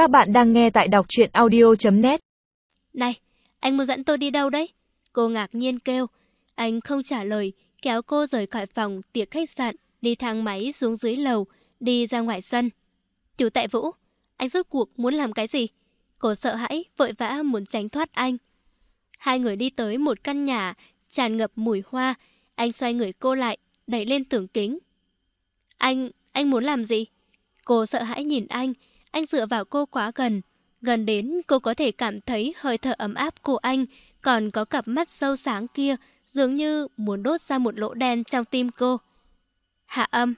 Các bạn đang nghe tại đọc chuyện audio.net Này, anh muốn dẫn tôi đi đâu đấy? Cô ngạc nhiên kêu. Anh không trả lời, kéo cô rời khỏi phòng tiệc khách sạn, đi thang máy xuống dưới lầu, đi ra ngoài sân. Chủ tại Vũ, anh rốt cuộc muốn làm cái gì? Cô sợ hãi, vội vã muốn tránh thoát anh. Hai người đi tới một căn nhà, tràn ngập mùi hoa. Anh xoay người cô lại, đẩy lên tường kính. Anh, anh muốn làm gì? Cô sợ hãi nhìn anh, anh dựa vào cô quá gần. Gần đến cô có thể cảm thấy hơi thở ấm áp của anh, còn có cặp mắt sâu sáng kia, dường như muốn đốt ra một lỗ đen trong tim cô. Hạ âm,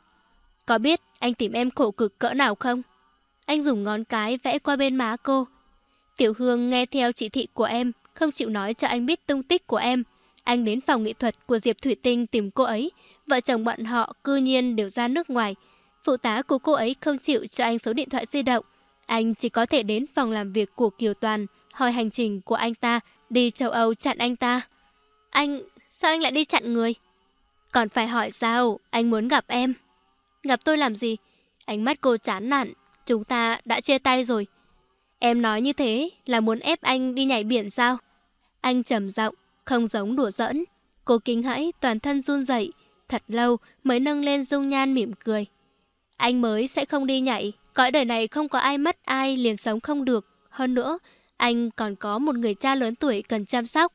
có biết anh tìm em khổ cực cỡ nào không? Anh dùng ngón cái vẽ qua bên má cô. Tiểu Hương nghe theo chỉ thị của em, không chịu nói cho anh biết tung tích của em. Anh đến phòng nghệ thuật của Diệp Thủy Tinh tìm cô ấy. Vợ chồng bọn họ cư nhiên đều ra nước ngoài. Phụ tá của cô ấy không chịu cho anh số điện thoại di động. Anh chỉ có thể đến phòng làm việc của Kiều Toàn, hỏi hành trình của anh ta, đi châu Âu chặn anh ta. Anh, sao anh lại đi chặn người? Còn phải hỏi sao, anh muốn gặp em. Gặp tôi làm gì? Ánh mắt cô chán nản, chúng ta đã chia tay rồi. Em nói như thế là muốn ép anh đi nhảy biển sao? Anh trầm giọng, không giống đùa giỡn. Cô kinh hãi, toàn thân run rẩy, thật lâu mới nâng lên dung nhan mỉm cười. Anh mới sẽ không đi nhảy, cõi đời này không có ai mất ai liền sống không được. Hơn nữa, anh còn có một người cha lớn tuổi cần chăm sóc.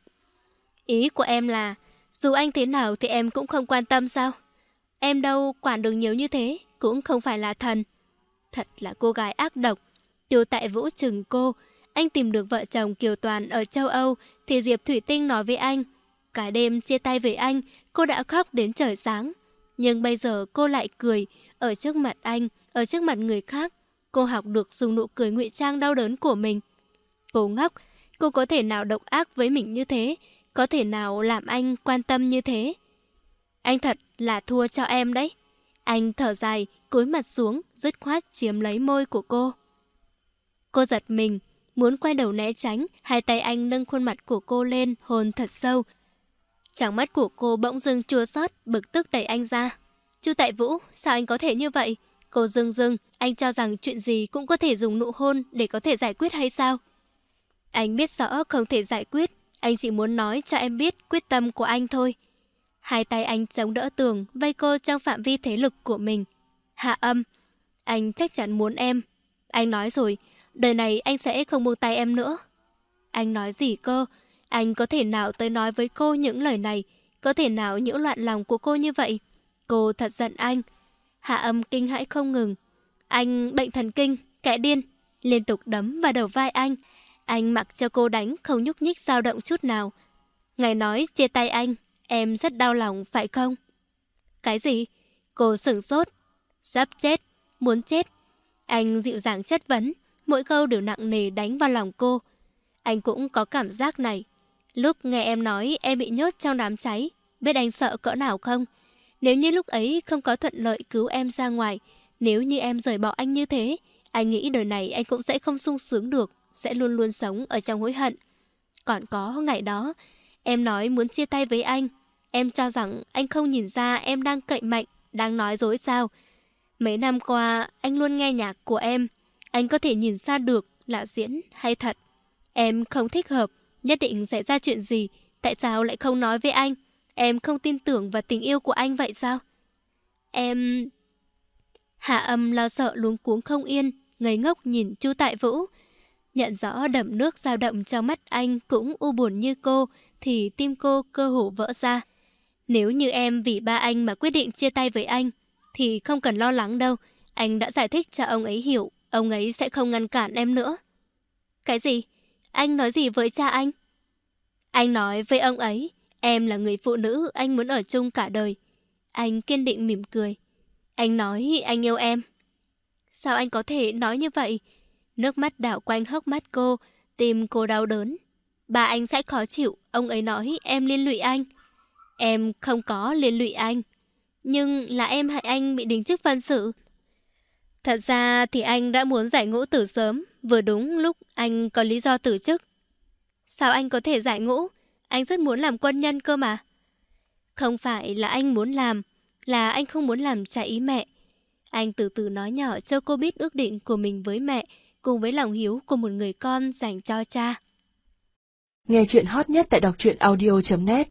Ý của em là, dù anh thế nào thì em cũng không quan tâm sao? Em đâu quản được nhiều như thế, cũng không phải là thần. Thật là cô gái ác độc. dù tại Vũ Trừng cô, anh tìm được vợ chồng Kiều Toàn ở châu Âu thì Diệp Thủy Tinh nói với anh. Cả đêm chia tay với anh, cô đã khóc đến trời sáng. Nhưng bây giờ cô lại cười, ở trước mặt anh, ở trước mặt người khác. Cô học được dùng nụ cười ngụy trang đau đớn của mình. Cô ngốc, cô có thể nào độc ác với mình như thế? Có thể nào làm anh quan tâm như thế? Anh thật là thua cho em đấy. Anh thở dài, cúi mặt xuống, dứt khoát chiếm lấy môi của cô. Cô giật mình, muốn quay đầu né tránh, hai tay anh nâng khuôn mặt của cô lên, hôn thật sâu. Trong mắt của cô bỗng dưng chua xót, bực tức đẩy anh ra. Chu Tại Vũ, sao anh có thể như vậy? Cô dưng dưng, anh cho rằng chuyện gì cũng có thể dùng nụ hôn để có thể giải quyết hay sao? Anh biết rõ không thể giải quyết, anh chỉ muốn nói cho em biết quyết tâm của anh thôi. Hai tay anh chống đỡ tường, vây cô trong phạm vi thế lực của mình. Hạ âm, anh chắc chắn muốn em. Anh nói rồi, đời này anh sẽ không buông tay em nữa. Anh nói gì cơ? Anh có thể nào tới nói với cô những lời này? Có thể nào nhiễu loạn lòng của cô như vậy? Cô thật giận anh. Hạ âm kinh hãi không ngừng. Anh bệnh thần kinh, kẻ điên, liên tục đấm vào đầu vai anh. Anh mặc cho cô đánh không nhúc nhích dao động chút nào. Ngài nói chia tay anh, em rất đau lòng phải không? Cái gì? Cô sửng sốt. Sắp chết, muốn chết. Anh dịu dàng chất vấn, mỗi câu đều nặng nề đánh vào lòng cô. Anh cũng có cảm giác này. Lúc nghe em nói em bị nhốt trong đám cháy, biết anh sợ cỡ nào không? Nếu như lúc ấy không có thuận lợi cứu em ra ngoài, nếu như em rời bỏ anh như thế, anh nghĩ đời này anh cũng sẽ không sung sướng được, sẽ luôn luôn sống ở trong hối hận. Còn có ngày đó, em nói muốn chia tay với anh. Em cho rằng anh không nhìn ra em đang cậy mạnh, đang nói dối sao. Mấy năm qua, anh luôn nghe nhạc của em. Anh có thể nhìn ra được là diễn hay thật. Em không thích hợp, nhất định xảy ra chuyện gì, tại sao lại không nói với anh? Em không tin tưởng vào tình yêu của anh vậy sao? Em... Hạ âm lo sợ luống cuống không yên, ngây ngốc nhìn Chu Tại Vũ. Nhận rõ đậm nước dao động trong mắt anh cũng u buồn như cô, thì tim cô cơ hồ vỡ ra. Nếu như em vì ba anh mà quyết định chia tay với anh, thì không cần lo lắng đâu. Anh đã giải thích cho ông ấy hiểu, ông ấy sẽ không ngăn cản em nữa. Cái gì? Anh nói gì với cha anh? Anh nói với ông ấy, Em là người phụ nữ anh muốn ở chung cả đời. Anh kiên định mỉm cười. Anh nói anh yêu em. Sao anh có thể nói như vậy? Nước mắt đảo quanh hốc mắt cô, tim cô đau đớn. Bà anh sẽ khó chịu, ông ấy nói em liên lụy anh. Em không có liên lụy anh. Nhưng là em hại anh bị đình chức phân sự. Thật ra thì anh đã muốn giải ngũ từ sớm, vừa đúng lúc anh có lý do từ chức. Sao anh có thể giải ngũ? Anh rất muốn làm quân nhân cơ mà. Không phải là anh muốn làm, là anh không muốn làm trái ý mẹ. Anh từ từ nói nhỏ cho cô biết ước định của mình với mẹ. cùng với lòng hiếu của một người con dành cho cha. Nghe chuyện hot nhất tại đọc truyện audio.net